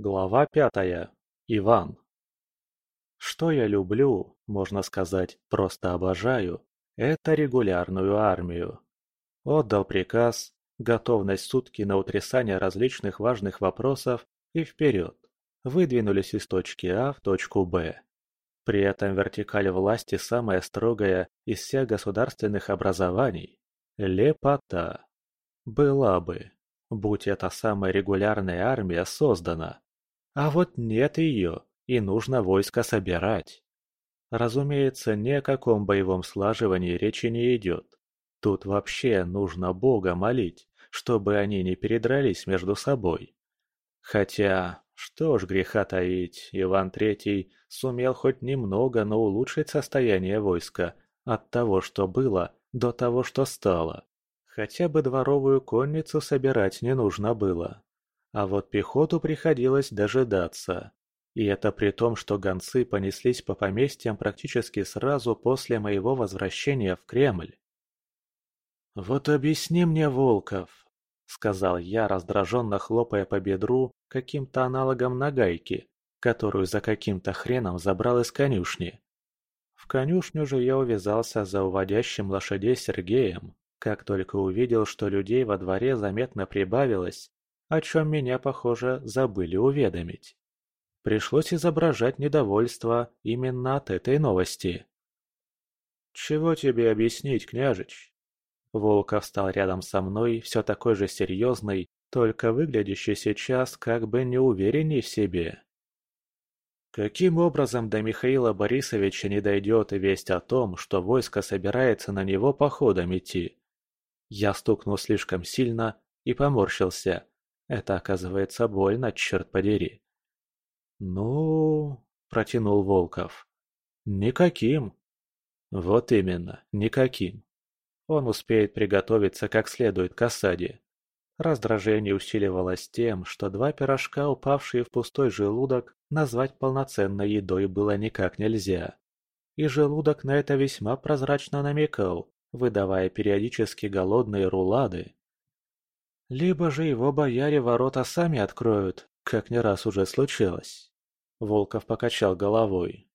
Глава пятая. Иван. Что я люблю, можно сказать, просто обожаю, это регулярную армию. Отдал приказ, готовность сутки на утрясание различных важных вопросов и вперед. Выдвинулись из точки А в точку Б. При этом вертикаль власти самая строгая из всех государственных образований. Лепота. Была бы, будь эта самая регулярная армия создана. А вот нет ее, и нужно войско собирать. Разумеется, ни о каком боевом слаживании речи не идет. Тут вообще нужно Бога молить, чтобы они не передрались между собой. Хотя, что ж греха таить, Иван Третий сумел хоть немного, но улучшить состояние войска от того, что было, до того, что стало. Хотя бы дворовую конницу собирать не нужно было. А вот пехоту приходилось дожидаться. И это при том, что гонцы понеслись по поместьям практически сразу после моего возвращения в Кремль. «Вот объясни мне, Волков», — сказал я, раздраженно хлопая по бедру каким-то аналогом нагайки, которую за каким-то хреном забрал из конюшни. В конюшню же я увязался за уводящим лошадей Сергеем, как только увидел, что людей во дворе заметно прибавилось, о чем меня, похоже, забыли уведомить. Пришлось изображать недовольство именно от этой новости. «Чего тебе объяснить, княжич?» Волков встал рядом со мной, все такой же серьезный, только выглядящий сейчас как бы неуверенней в себе. Каким образом до Михаила Борисовича не дойдет весть о том, что войско собирается на него походом идти? Я стукнул слишком сильно и поморщился. Это оказывается больно, черт подери. «Ну...» – протянул Волков. «Никаким». «Вот именно, никаким. Он успеет приготовиться как следует к осаде. Раздражение усиливалось тем, что два пирожка, упавшие в пустой желудок, назвать полноценной едой было никак нельзя. И желудок на это весьма прозрачно намекал, выдавая периодически голодные рулады. Либо же его бояре ворота сами откроют, как не раз уже случилось. Волков покачал головой.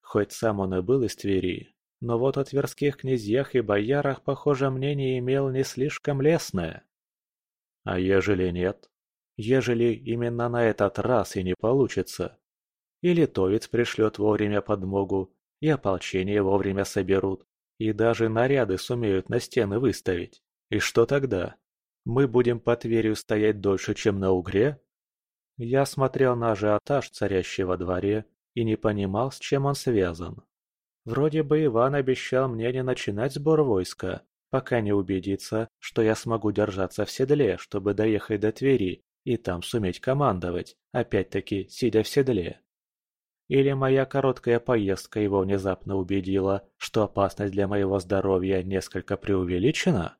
Хоть сам он и был из Твери, но вот о тверских князьях и боярах, похоже, мнение имел не слишком лестное. А ежели нет? Ежели именно на этот раз и не получится? И литовец пришлет вовремя подмогу, и ополчение вовремя соберут, и даже наряды сумеют на стены выставить. И что тогда? Мы будем по Тверью стоять дольше, чем на Угре? Я смотрел на ажиотаж, царящий во дворе, и не понимал, с чем он связан. Вроде бы Иван обещал мне не начинать сбор войска, пока не убедится, что я смогу держаться в седле, чтобы доехать до Твери и там суметь командовать, опять-таки сидя в седле. Или моя короткая поездка его внезапно убедила, что опасность для моего здоровья несколько преувеличена?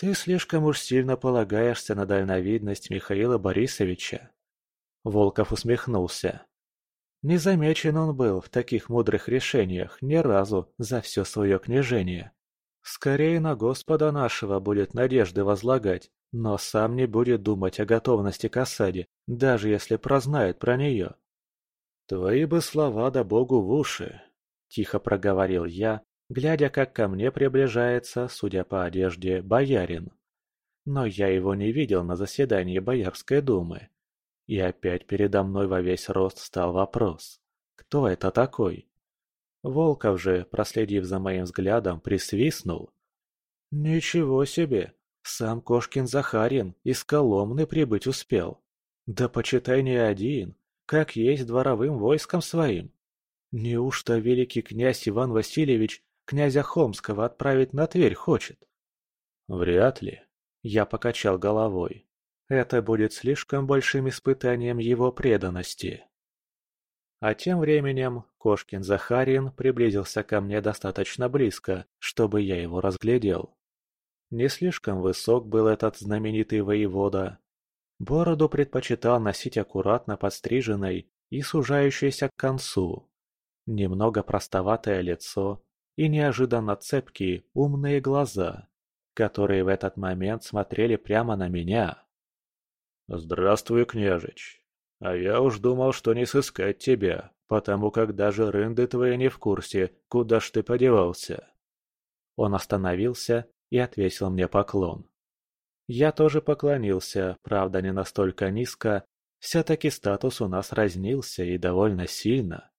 Ты слишком уж сильно полагаешься на дальновидность Михаила Борисовича. Волков усмехнулся. Не замечен он был в таких мудрых решениях ни разу за все свое княжение. Скорее на Господа нашего будет надежды возлагать, но сам не будет думать о готовности к осаде, даже если прознает про нее. «Твои бы слова да Богу в уши!» – тихо проговорил я, глядя, как ко мне приближается, судя по одежде, боярин. Но я его не видел на заседании Боярской думы. И опять передо мной во весь рост стал вопрос. Кто это такой? Волков же, проследив за моим взглядом, присвистнул. «Ничего себе! Сам Кошкин Захарин из Коломны прибыть успел. Да почитай не один, как есть дворовым войском своим. Неужто великий князь Иван Васильевич князя Холмского отправить на Тверь хочет?» «Вряд ли», — я покачал головой. Это будет слишком большим испытанием его преданности. А тем временем Кошкин Захарин приблизился ко мне достаточно близко, чтобы я его разглядел. Не слишком высок был этот знаменитый воевода. Бороду предпочитал носить аккуратно подстриженной и сужающейся к концу. Немного простоватое лицо и неожиданно цепкие, умные глаза, которые в этот момент смотрели прямо на меня. «Здравствуй, княжич. А я уж думал, что не сыскать тебя, потому как даже рынды твои не в курсе, куда ж ты подевался». Он остановился и отвесил мне поклон. Я тоже поклонился, правда не настолько низко, все-таки статус у нас разнился и довольно сильно.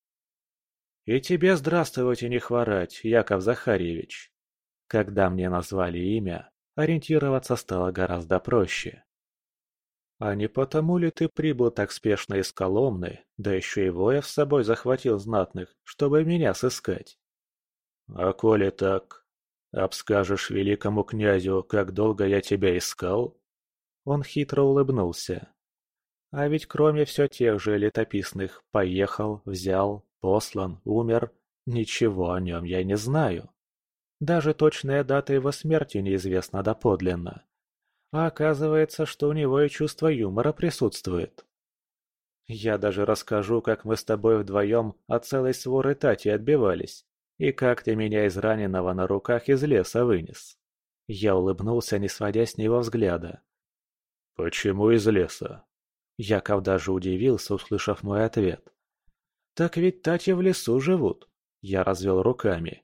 «И тебе здравствовать и не хворать, Яков Захарьевич!» Когда мне назвали имя, ориентироваться стало гораздо проще. «А не потому ли ты прибыл так спешно из Коломны, да еще и воев с собой захватил знатных, чтобы меня сыскать?» «А коли так, обскажешь великому князю, как долго я тебя искал?» Он хитро улыбнулся. А ведь кроме все тех же летописных «поехал», «взял», «послан», «умер», ничего о нем я не знаю. Даже точная дата его смерти неизвестна доподлинно. А оказывается, что у него и чувство юмора присутствует. Я даже расскажу, как мы с тобой вдвоем от целой своры Тати отбивались, и как ты меня из раненого на руках из леса вынес. Я улыбнулся, не сводя с него взгляда. «Почему из леса?» Яков даже удивился, услышав мой ответ. «Так ведь Тати в лесу живут!» Я развел руками.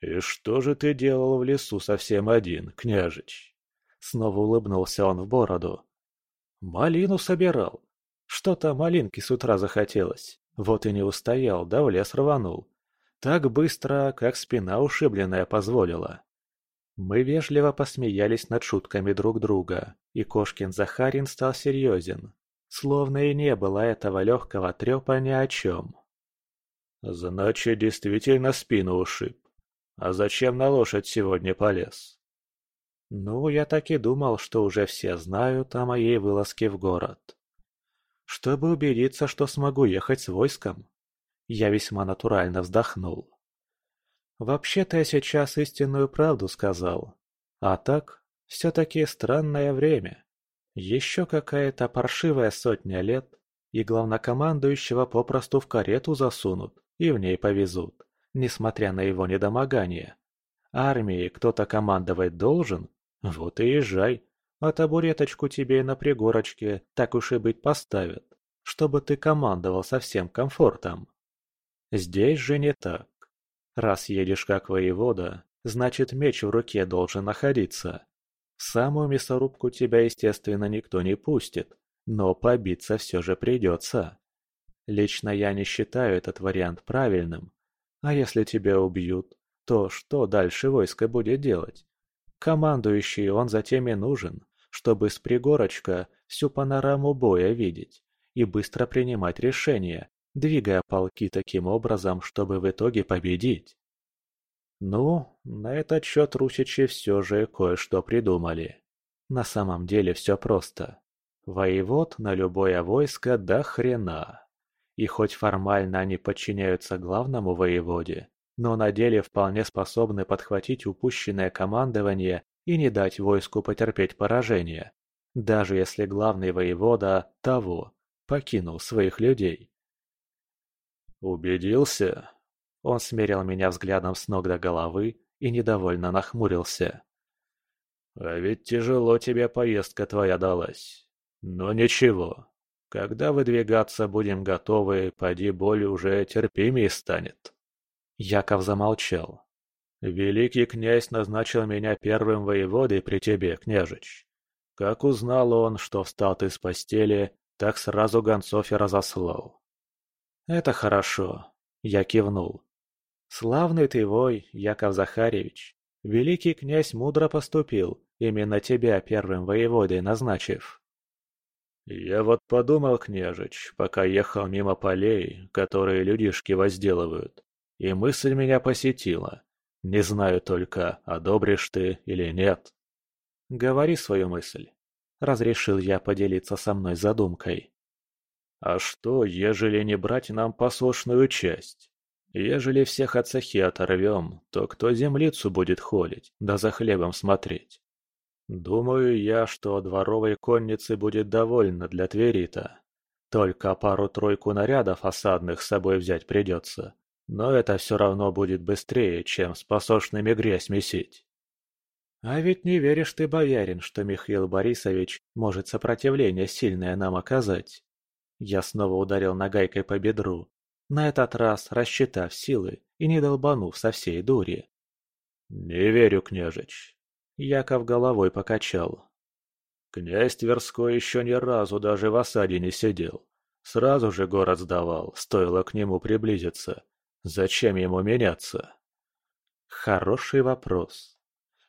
«И что же ты делал в лесу совсем один, княжич?» Снова улыбнулся он в бороду. «Малину собирал. Что-то малинки с утра захотелось. Вот и не устоял, да в лес рванул. Так быстро, как спина ушибленная позволила». Мы вежливо посмеялись над шутками друг друга, и Кошкин Захарин стал серьезен, словно и не было этого легкого трепа ни о чем. «Значит, действительно спину ушиб. А зачем на лошадь сегодня полез?» Ну, я так и думал, что уже все знают о моей вылазке в город. Чтобы убедиться, что смогу ехать с войском. Я весьма натурально вздохнул. Вообще-то я сейчас истинную правду сказал. А так, все-таки странное время. Еще какая-то паршивая сотня лет, и главнокомандующего попросту в карету засунут и в ней повезут, несмотря на его недомогание. Армией кто-то командовать должен, вот и езжай, а табуреточку тебе на пригорочке так уж и быть поставят, чтобы ты командовал со всем комфортом. Здесь же не так. Раз едешь как воевода, значит меч в руке должен находиться. В самую мясорубку тебя, естественно, никто не пустит, но побиться все же придется. Лично я не считаю этот вариант правильным. А если тебя убьют, то что дальше войско будет делать? Командующий он затем и нужен, чтобы с пригорочка всю панораму боя видеть и быстро принимать решения, двигая полки таким образом, чтобы в итоге победить. Ну, на этот счет русичи все же кое-что придумали. На самом деле все просто. Воевод на любое войско до хрена. И хоть формально они подчиняются главному воеводе, но на деле вполне способны подхватить упущенное командование и не дать войску потерпеть поражение, даже если главный воевода того покинул своих людей. «Убедился?» Он смерил меня взглядом с ног до головы и недовольно нахмурился. «А ведь тяжело тебе поездка твоя далась. Но ничего, когда выдвигаться будем готовы, поди боль уже терпимее станет». Яков замолчал. «Великий князь назначил меня первым воеводой при тебе, княжич. Как узнал он, что встал ты с постели, так сразу гонцов и разослал». «Это хорошо», — я кивнул. «Славный ты вой, Яков Захаревич. Великий князь мудро поступил, именно тебя первым воеводой назначив». «Я вот подумал, княжич, пока ехал мимо полей, которые людишки возделывают, и мысль меня посетила. Не знаю только, одобришь ты или нет». «Говори свою мысль», — разрешил я поделиться со мной задумкой. «А что, ежели не брать нам посошную часть? Ежели всех от цехи оторвем, то кто землицу будет холить, да за хлебом смотреть?» Думаю я, что дворовой конницы будет довольно для Тверита. Только пару-тройку нарядов осадных с собой взять придется. Но это все равно будет быстрее, чем с посошными грязь месить. «А ведь не веришь ты, боярин, что Михаил Борисович может сопротивление сильное нам оказать?» Я снова ударил нагайкой по бедру, на этот раз рассчитав силы и не долбанув со всей дури. «Не верю, княжич!» Яков головой покачал. «Князь Тверской еще ни разу даже в осаде не сидел. Сразу же город сдавал, стоило к нему приблизиться. Зачем ему меняться?» Хороший вопрос.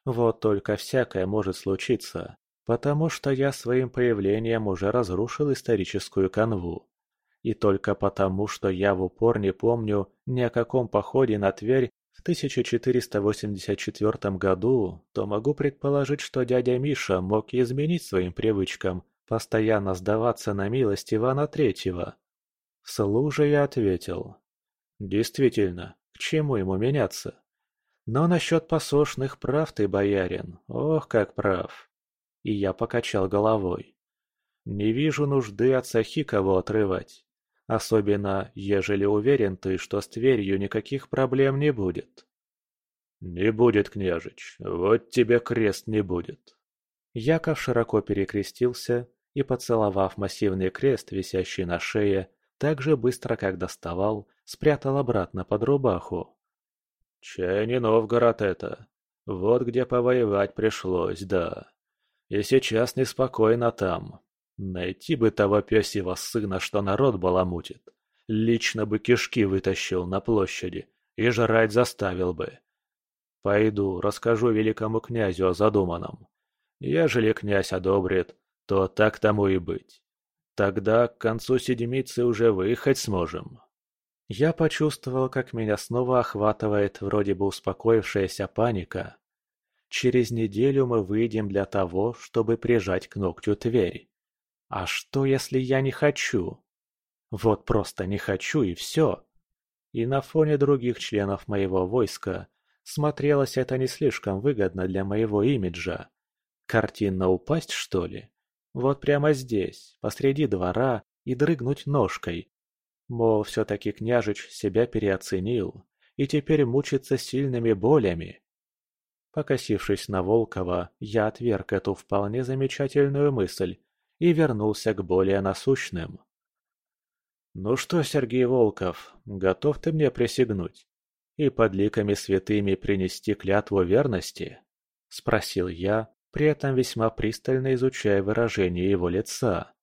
Вот только всякое может случиться, потому что я своим появлением уже разрушил историческую канву. И только потому, что я в упор не помню ни о каком походе на Тверь в 1484 году, то могу предположить, что дядя Миша мог изменить своим привычкам постоянно сдаваться на милость Ивана Третьего. Вслух же я ответил. Действительно, к чему ему меняться? Но насчет посошных прав ты, боярин, ох, как прав. И я покачал головой. Не вижу нужды от сахи кого отрывать. Особенно, ежели уверен ты, что с Тверью никаких проблем не будет. Не будет, княжич, вот тебе крест не будет. Яков широко перекрестился и, поцеловав массивный крест, висящий на шее, так же быстро, как доставал, спрятал обратно под рубаху. Чай не Новгород это. Вот где повоевать пришлось, да. И сейчас неспокойно там, Найти бы того пёсьего сына, что народ баламутит. Лично бы кишки вытащил на площади и жрать заставил бы. Пойду, расскажу великому князю о задуманном. Ежели князь одобрит, то так тому и быть. Тогда к концу седмицы уже выехать сможем. Я почувствовал, как меня снова охватывает вроде бы успокоившаяся паника. Через неделю мы выйдем для того, чтобы прижать к ногтю Тверь. А что, если я не хочу? Вот просто не хочу и все. И на фоне других членов моего войска смотрелось это не слишком выгодно для моего имиджа. Картинно упасть, что ли? Вот прямо здесь, посреди двора, и дрыгнуть ножкой. Мол, все-таки княжич себя переоценил и теперь мучится сильными болями. Покосившись на Волкова, я отверг эту вполне замечательную мысль и вернулся к более насущным. «Ну что, Сергей Волков, готов ты мне присягнуть и под ликами святыми принести клятву верности?» – спросил я, при этом весьма пристально изучая выражение его лица.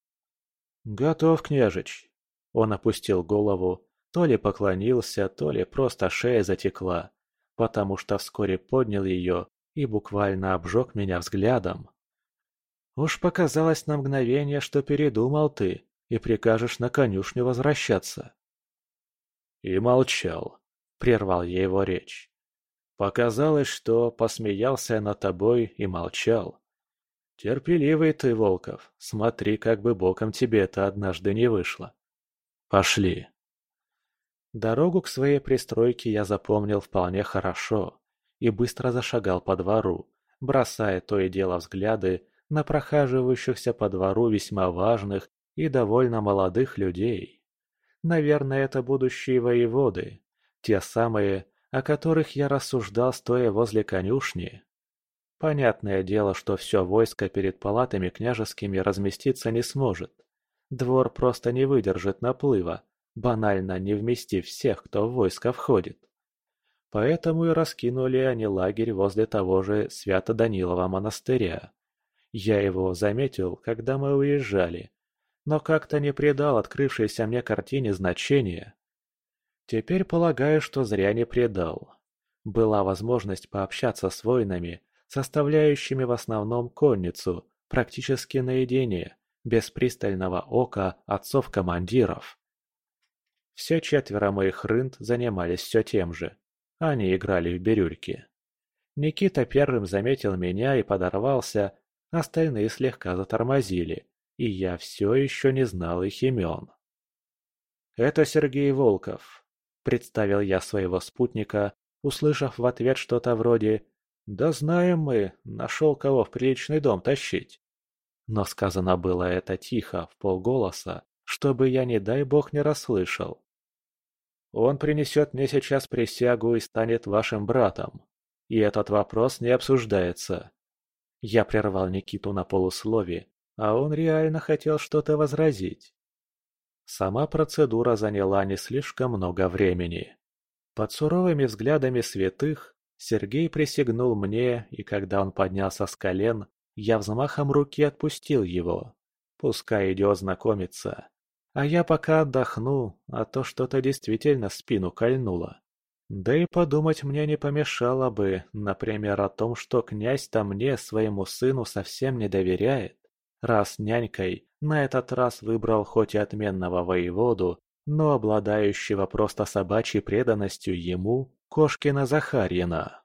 «Готов, княжич!» Он опустил голову, то ли поклонился, то ли просто шея затекла, потому что вскоре поднял ее и буквально обжег меня взглядом. Уж показалось на мгновение, что передумал ты и прикажешь на конюшню возвращаться. И молчал, прервал я его речь. Показалось, что посмеялся над тобой и молчал. Терпеливый ты, Волков, смотри, как бы боком тебе это однажды не вышло. Пошли. Дорогу к своей пристройке я запомнил вполне хорошо и быстро зашагал по двору, бросая то и дело взгляды на прохаживающихся по двору весьма важных и довольно молодых людей. Наверное, это будущие воеводы, те самые, о которых я рассуждал, стоя возле конюшни. Понятное дело, что все войско перед палатами княжескими разместиться не сможет. Двор просто не выдержит наплыва, банально не вместив всех, кто в войско входит. Поэтому и раскинули они лагерь возле того же Свято-Данилова монастыря. Я его заметил, когда мы уезжали, но как-то не придал открывшейся мне картине значения. Теперь полагаю, что зря не придал. Была возможность пообщаться с воинами, составляющими в основном конницу, практически наедине, без пристального ока отцов-командиров. Все четверо моих рынд занимались все тем же. Они играли в бирюльки. Никита первым заметил меня и подорвался, Остальные слегка затормозили, и я все еще не знал их имен. «Это Сергей Волков», – представил я своего спутника, услышав в ответ что-то вроде «Да знаем мы, нашел кого в приличный дом тащить». Но сказано было это тихо, в полголоса, чтобы я, не дай бог, не расслышал. «Он принесет мне сейчас присягу и станет вашим братом. И этот вопрос не обсуждается. Я прервал Никиту на полуслове, а он реально хотел что-то возразить. Сама процедура заняла не слишком много времени. Под суровыми взглядами святых Сергей присягнул мне, и когда он поднялся с колен, я взмахом руки отпустил его. Пускай идет знакомиться. А я пока отдохну, а то что-то действительно спину кольнуло. Да и подумать мне не помешало бы, например, о том, что князь-то мне, своему сыну, совсем не доверяет. Раз нянькой на этот раз выбрал хоть и отменного воеводу, но обладающего просто собачьей преданностью ему, Кошкина Захарьина.